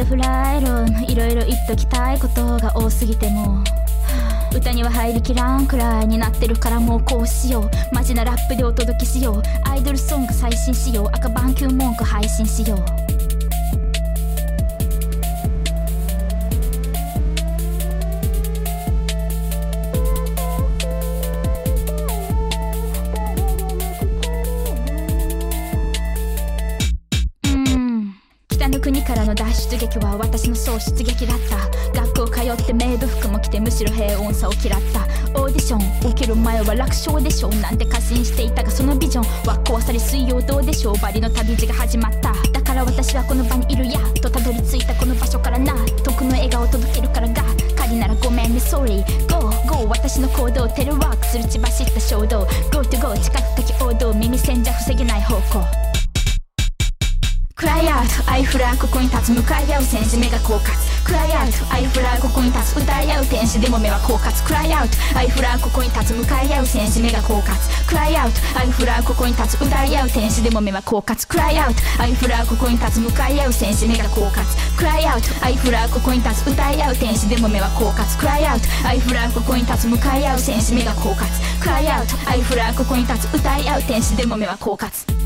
でフライロンいろいろ言っときたいことが多すぎても。歌には入りきらんくらいになってるからもうこうしよう。マジなラップでお届けしよう。アイドルソング最新しよう。赤番級文句配信しよう。平穏さを嫌った。オーディション受ける前は楽勝でしょう。なんて過信していたがそのビジョンは壊され水曜どうでしょう。バリの旅路が始まった。だから私はこの場にいるや。とたどり着いたこの場所からな。徳の笑顔届けるからが。仮ならごめんね Sorry Go Go 私の行動テレワークする血走った衝動。Go to Go 近く的王道耳栓じゃ防げない方向。クライアウトアイフラーここに立つ向かも目は狡猾。クライアウトアイフラーここに立つ。向かい合う戦士目が狡猾。クライアウトアイフラーここに立つ。歌い合う天使でも目は狡猾。クライアウトアイフラーここに立つ。向かい合う戦士目が狡猾。クライアウトアイフラーここに立つ。歌い合う天使でも目は狡猾。クライアウトアイフラーここに立つ。向かい合う戦士目が狡猾。クライアウトアイフラーここに立つ。歌い合う天使でも目は狡猾。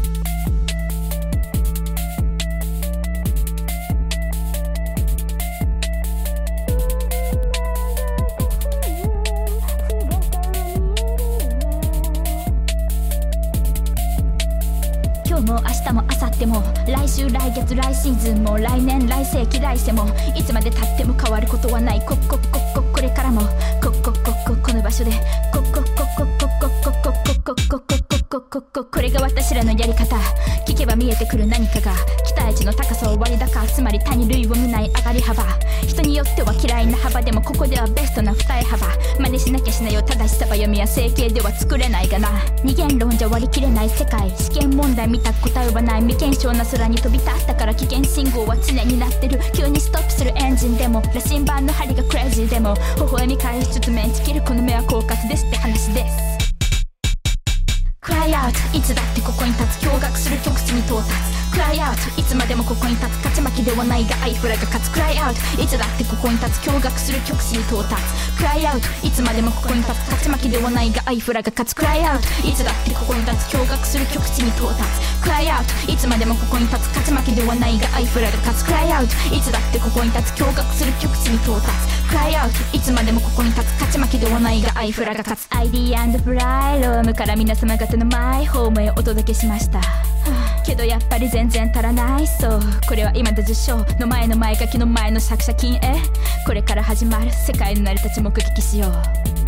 来月来シーズンも来年来世紀来世もいつまでたっても変わることはない。こここここれからも。こここここの場所で。こここここここここここここここれが私らのやり方。聞けば見えてくる何かが。期待値の高さを割高つまり他に類を見ない上がり幅。人によっては嫌いな幅でもここではベストな二重しなきゃしないよ。正しさば読みや整形では作れないがな。二元論じゃ割り切れない世界。試験問題見た答えはない未検証な空に飛び立ったから危険信号は常になってる。急にストップするエンジンでも羅針盤の針がクレイジーでも微笑み返しつつメンチ切るこの目は狡猾ですって話です。クライアウトいつだってここに立ついつまでもここに立つ勝ち負けではないがアイフラが勝つクライアウト。いつだってここに立つ驚愕する極地に到達。クライアウト。いつまでもここに立つ勝ち負けではないがアイフラが勝つクライアウト。いつだってここに立つ驚愕する極地に到達。クライアウト。いつまでもここに立つ勝ち負けではないがアイフラが勝つクライアウト。いつだってここに立つ驚愕する極地に到達。クライアウト。いつまでもここに立つ勝ち負けではないがアイフラが勝つ。ID& フライロームから皆様方のマイホームへお届けしました。けどやっぱり全然足らないそう。これは今で受賞の前の前書きの前の作者金へこれから始まる。世界の成り立ち目撃しよう。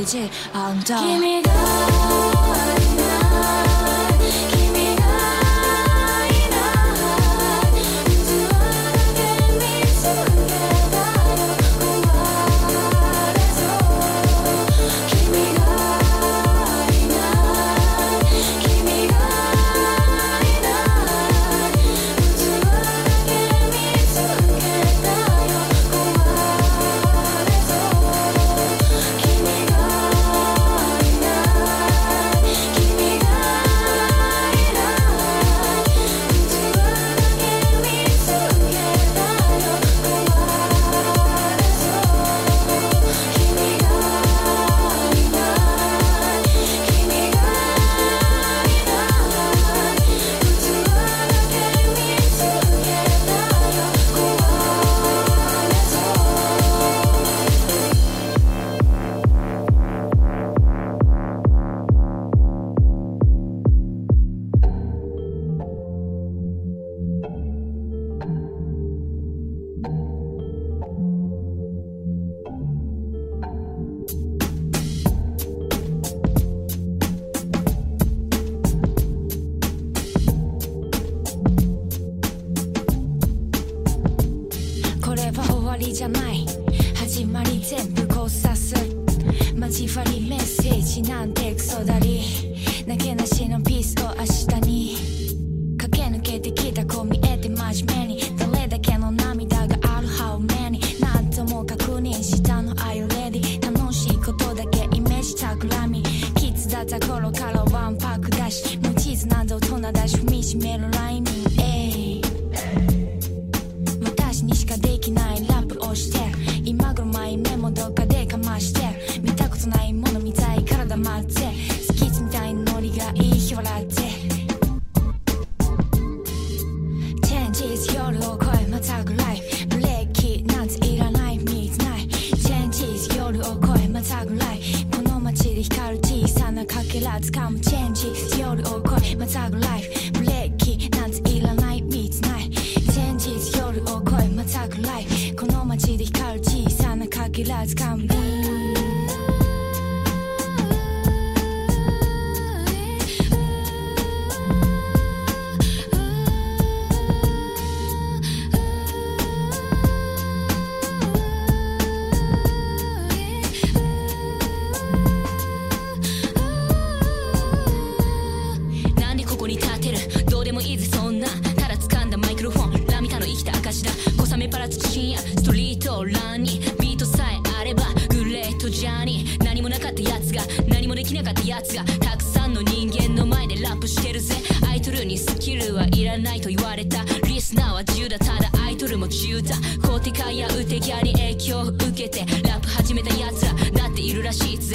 어르기지 だ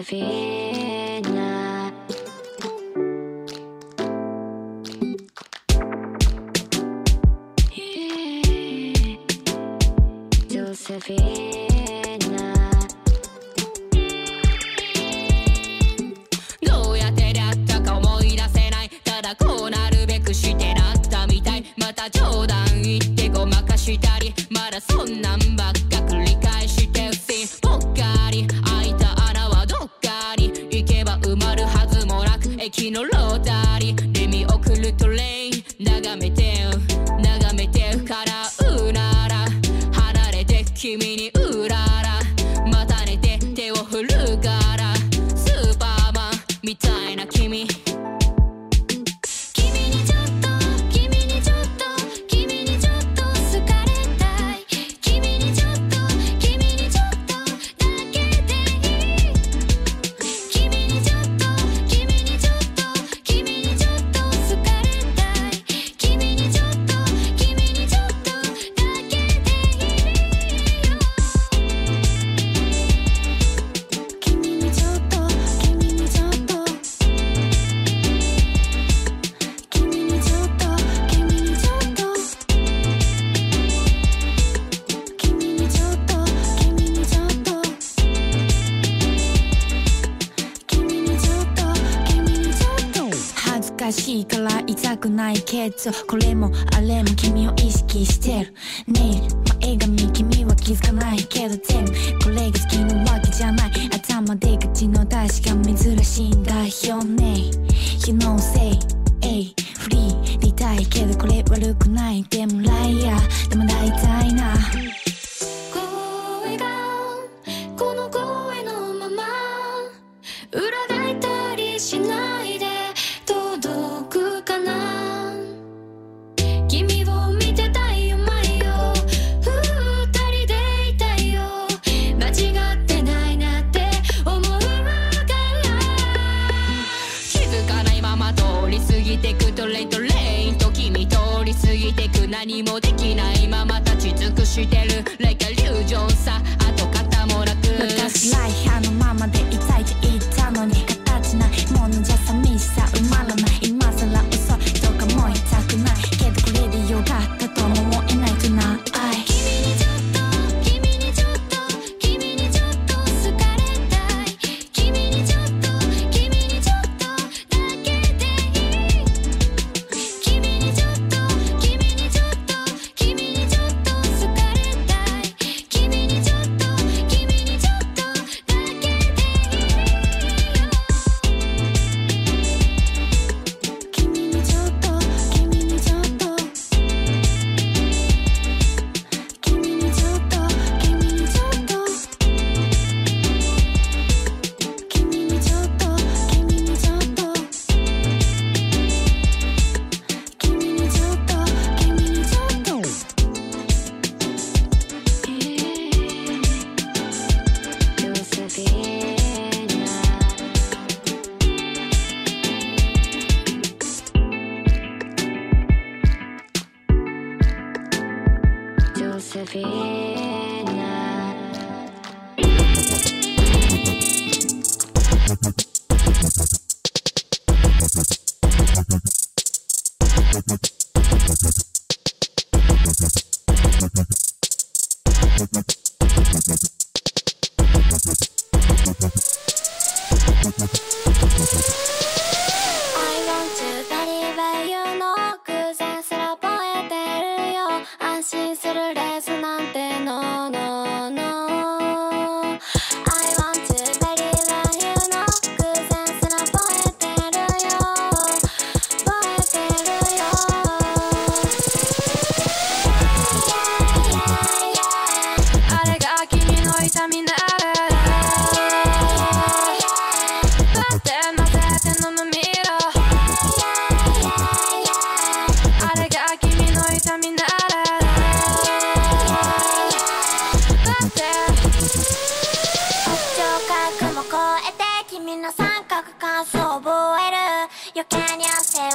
ジくないけどこれもあれも君を意識してる。ネイル前髪君は気づかないけど全部。これが好きなわけじゃない。頭で口の大しが珍しいんだよね You know say フリーでいたいけどこれ悪くない。でもライアー。yesterday. you can't yourself.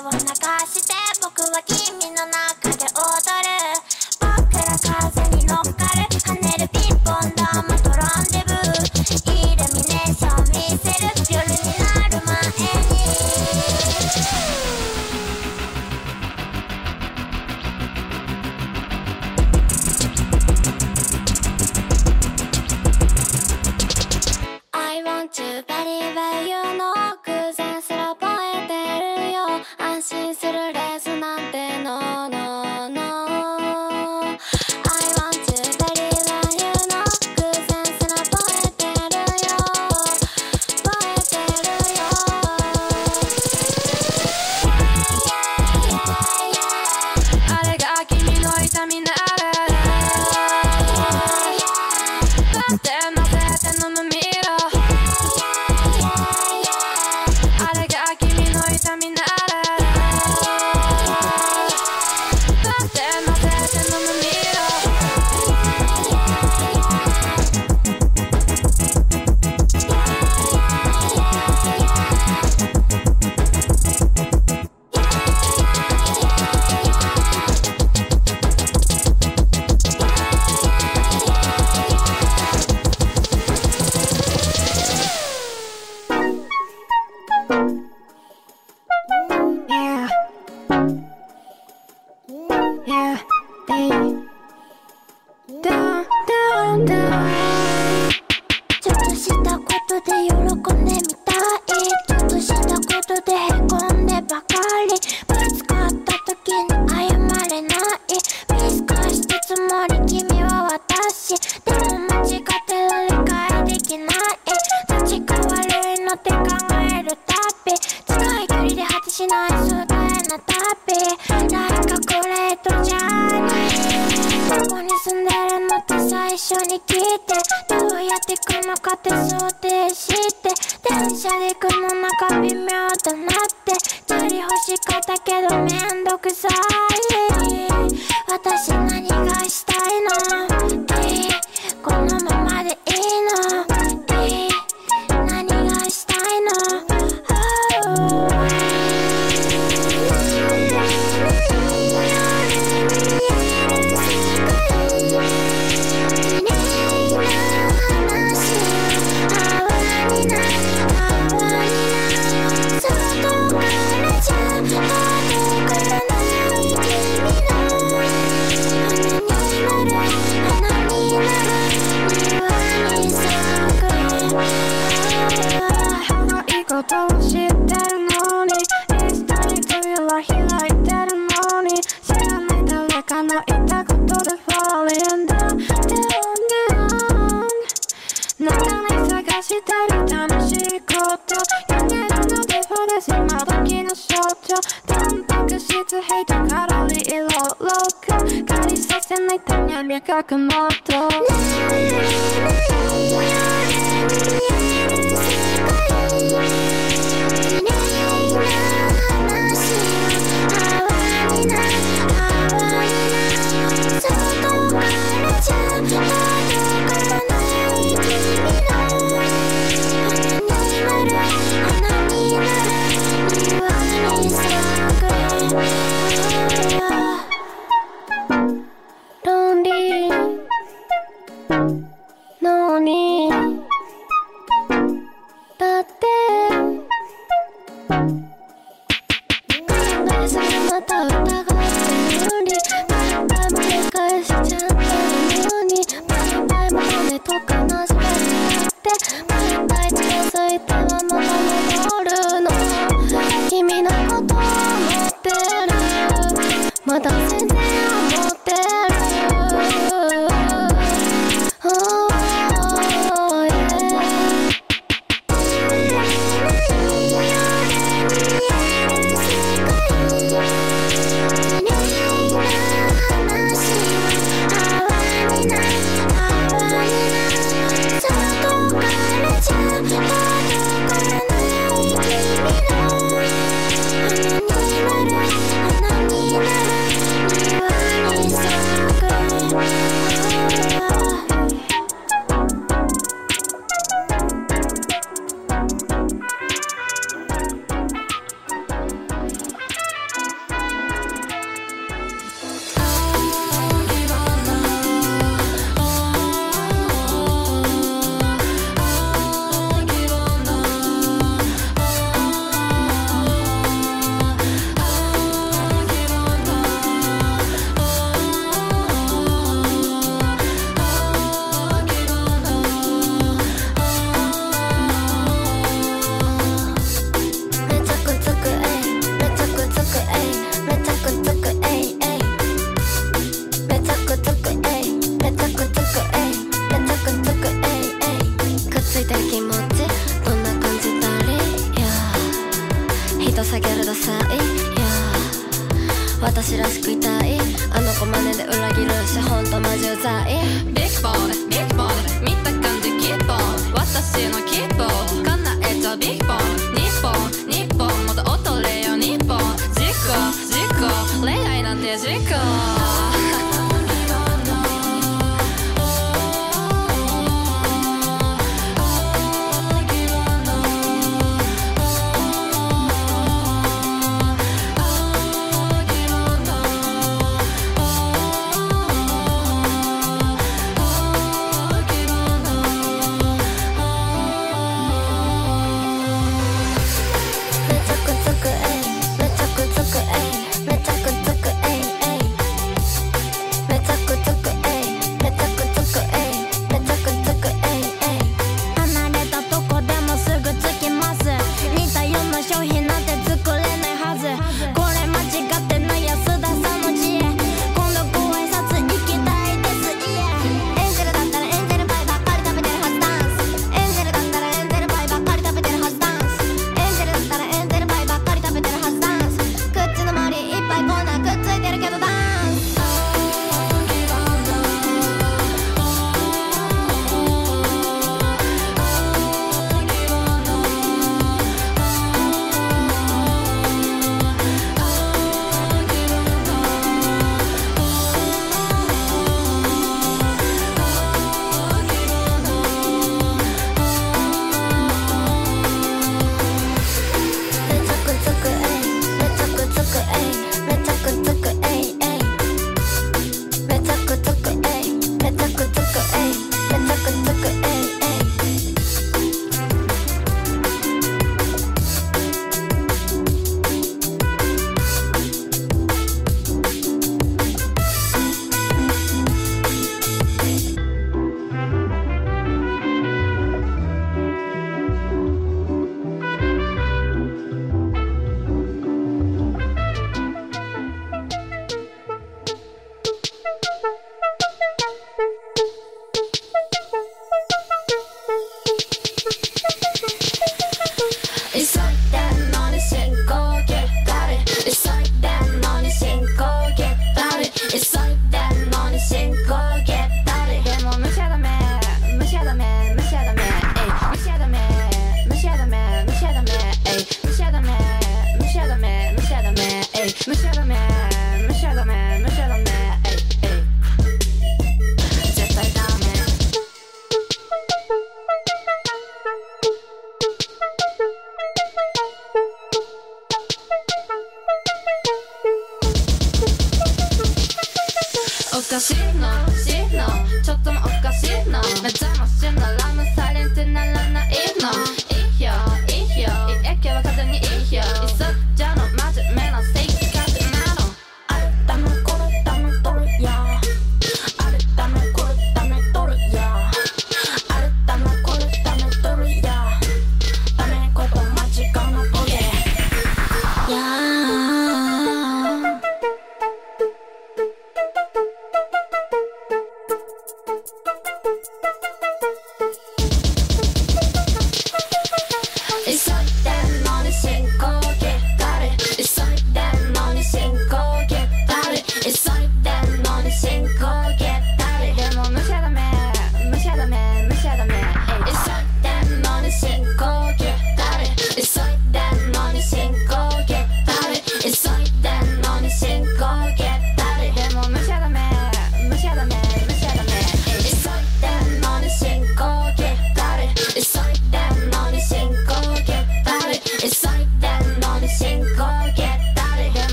Yes, in my pumpkin shelter. Don't think a shit to hate on Carly Illo Loca. Got his face and like Tanya Mirka Kamoto. Nay,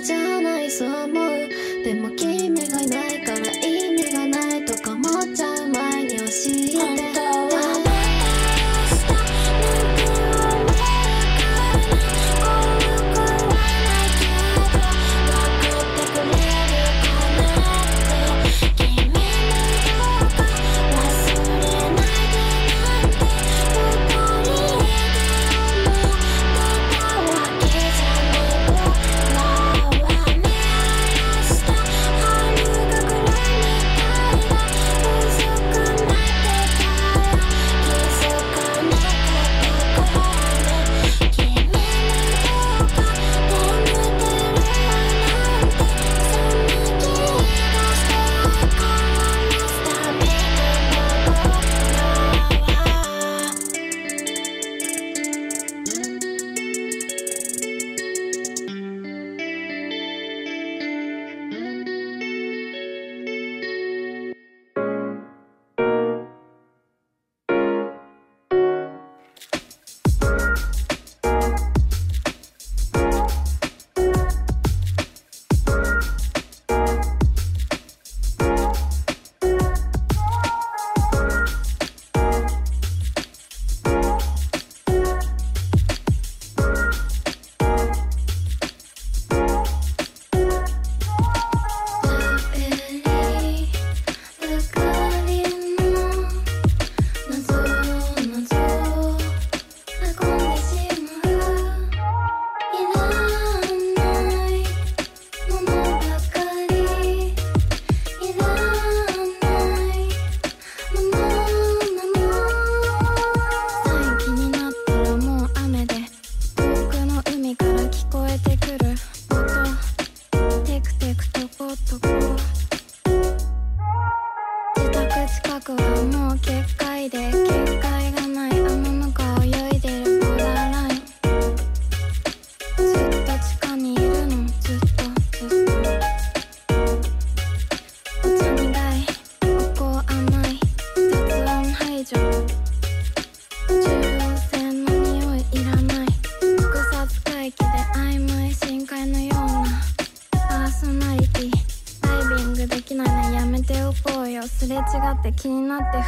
じゃないそう思う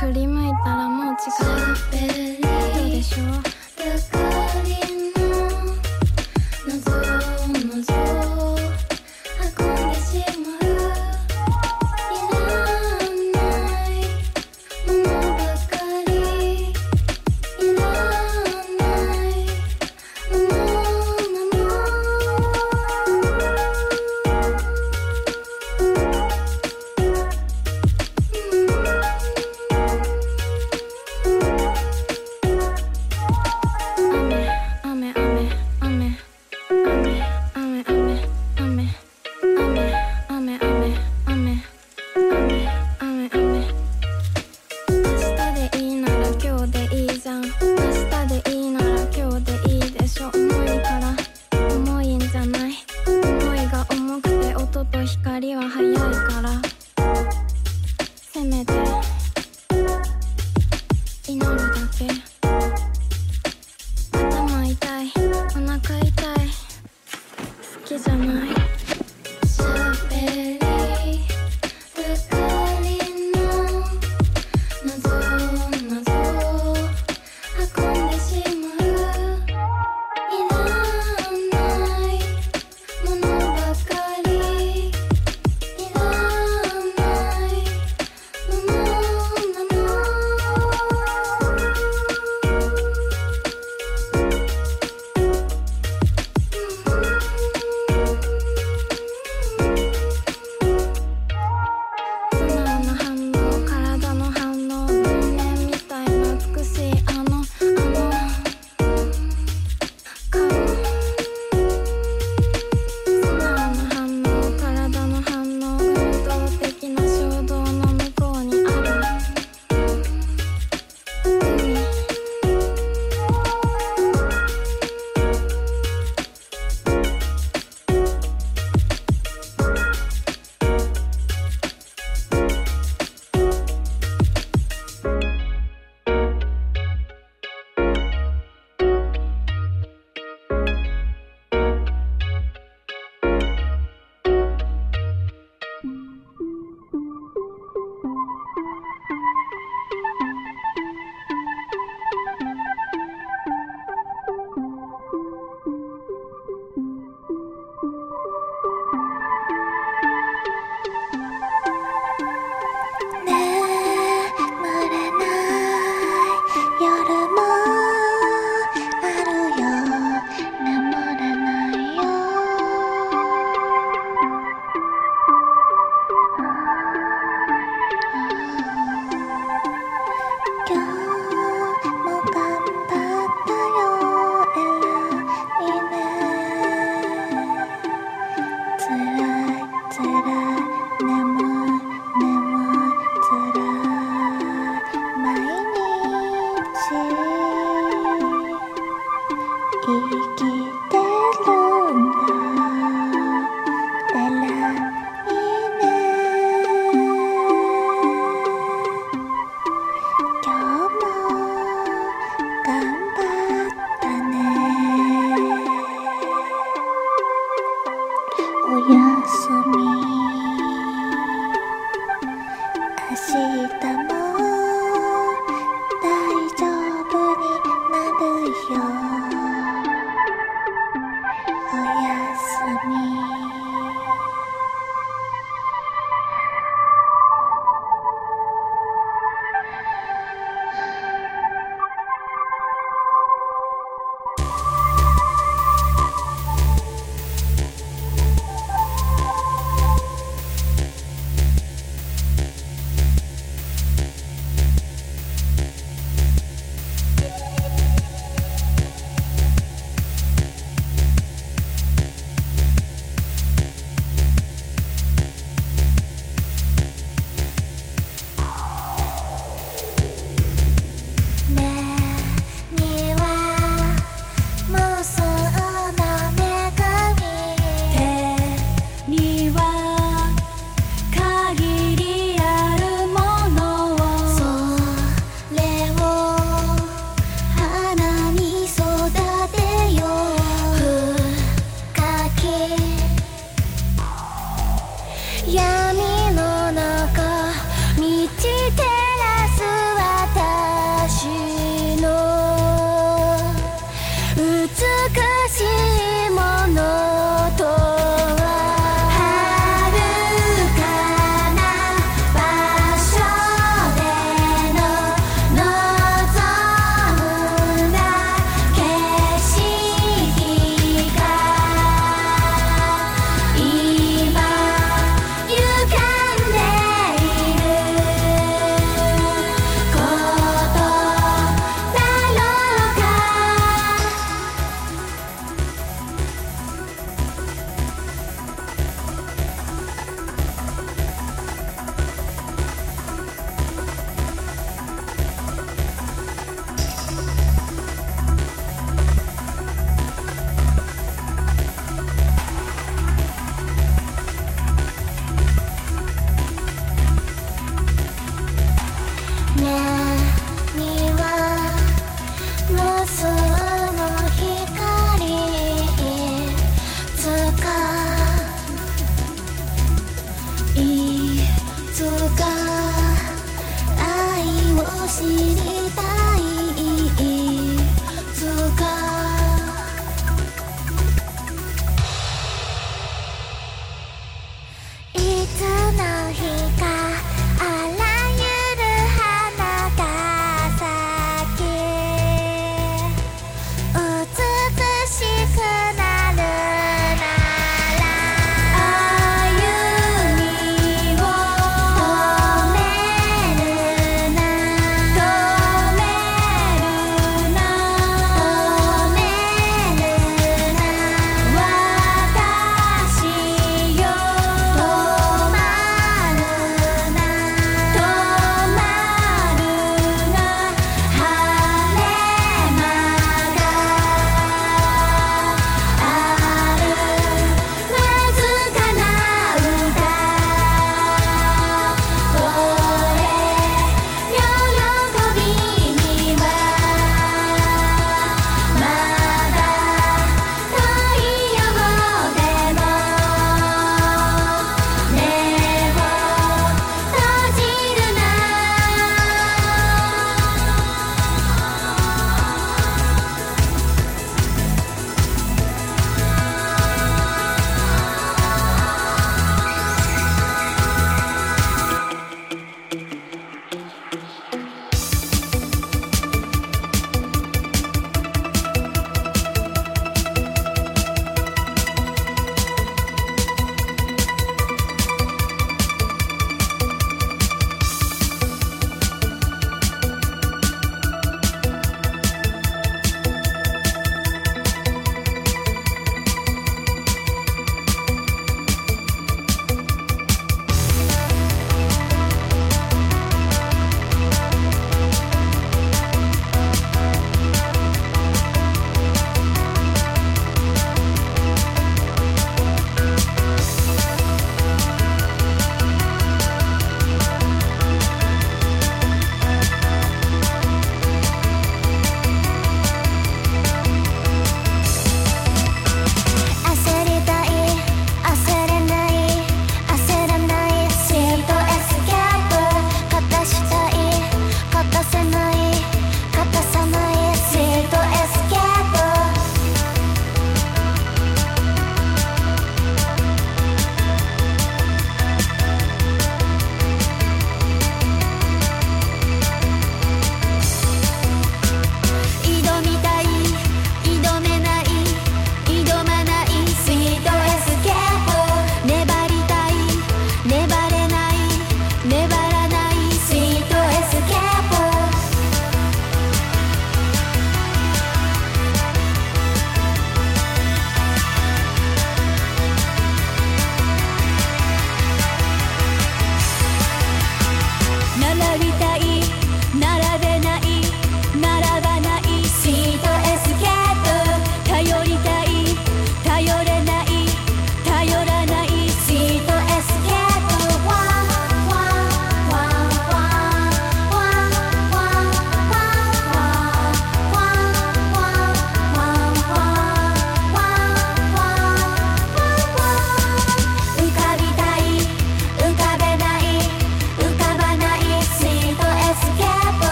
아, 크림?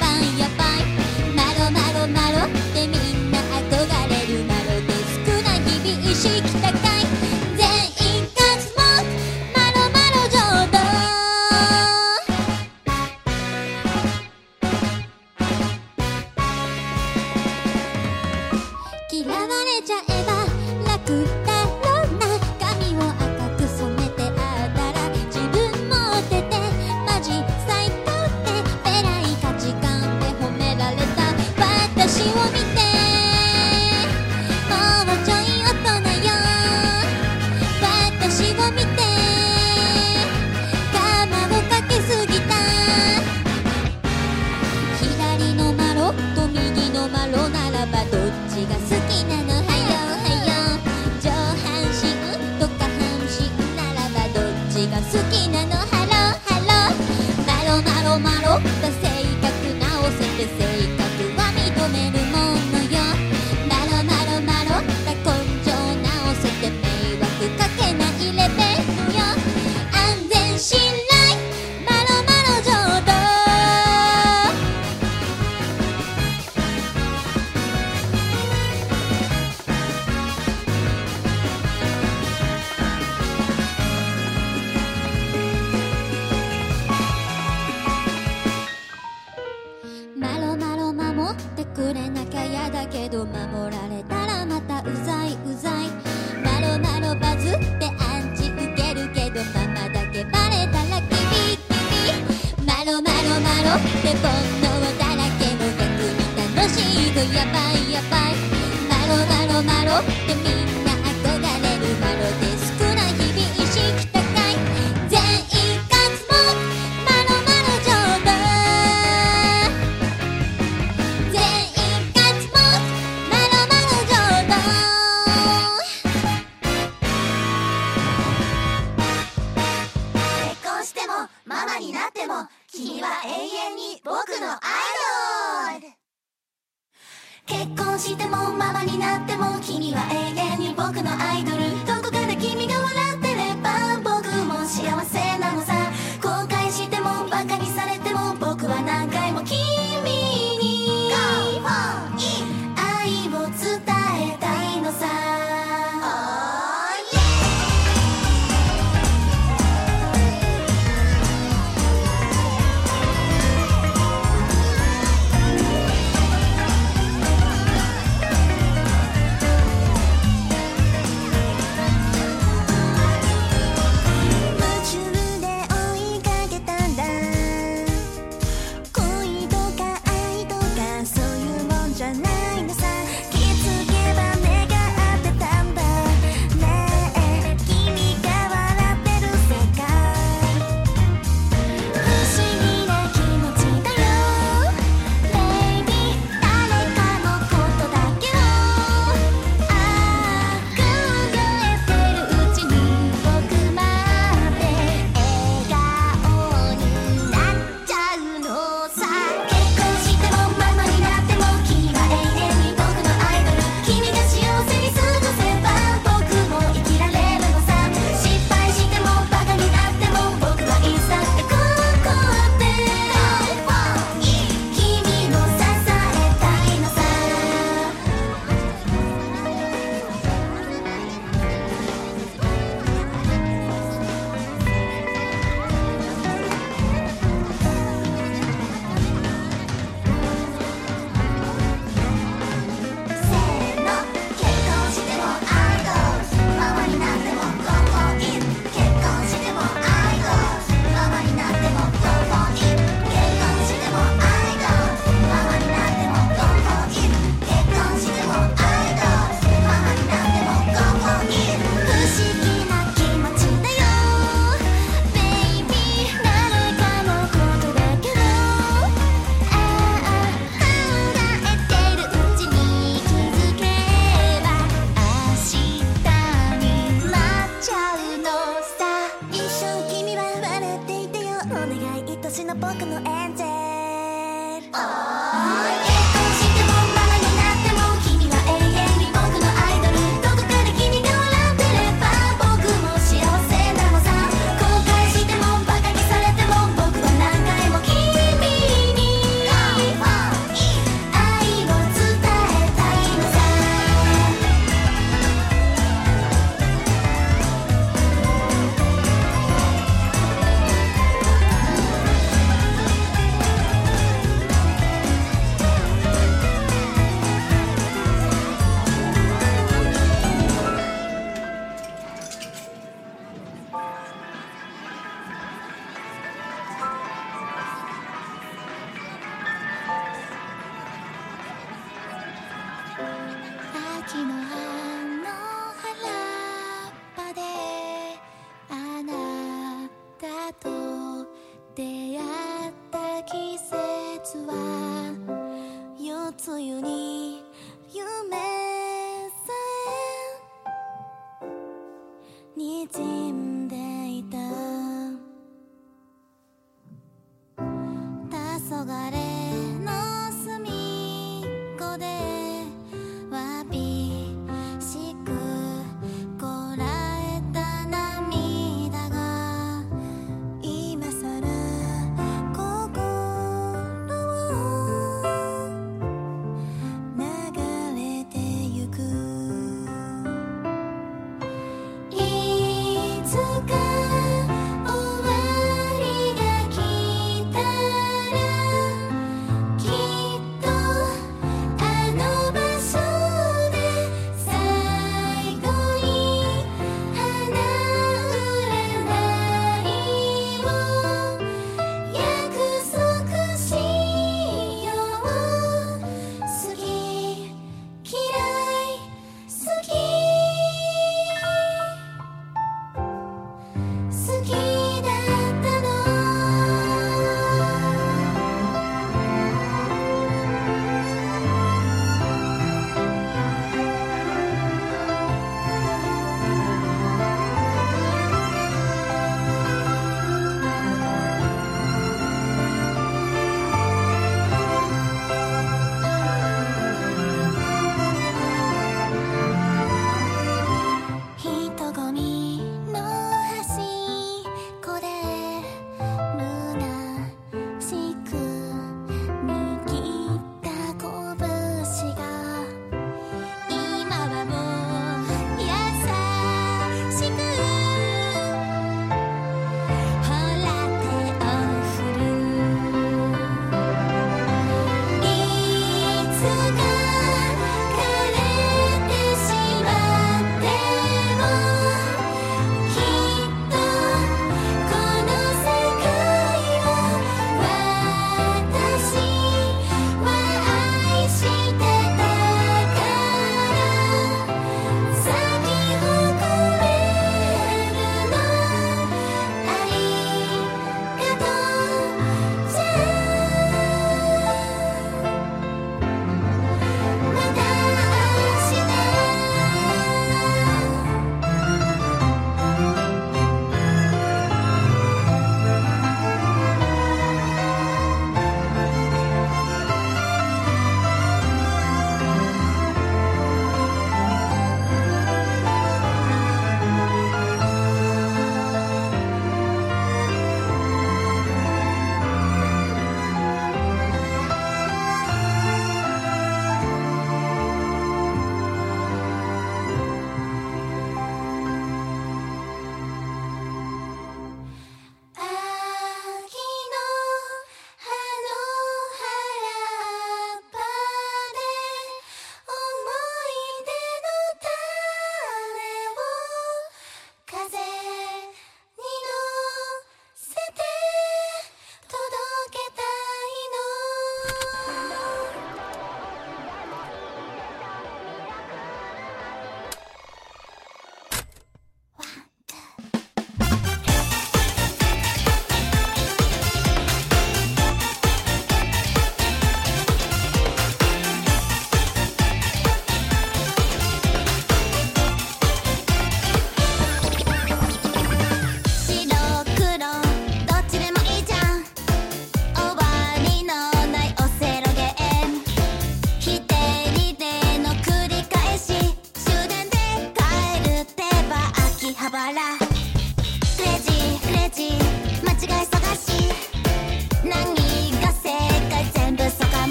パンやパンマロマロマロ。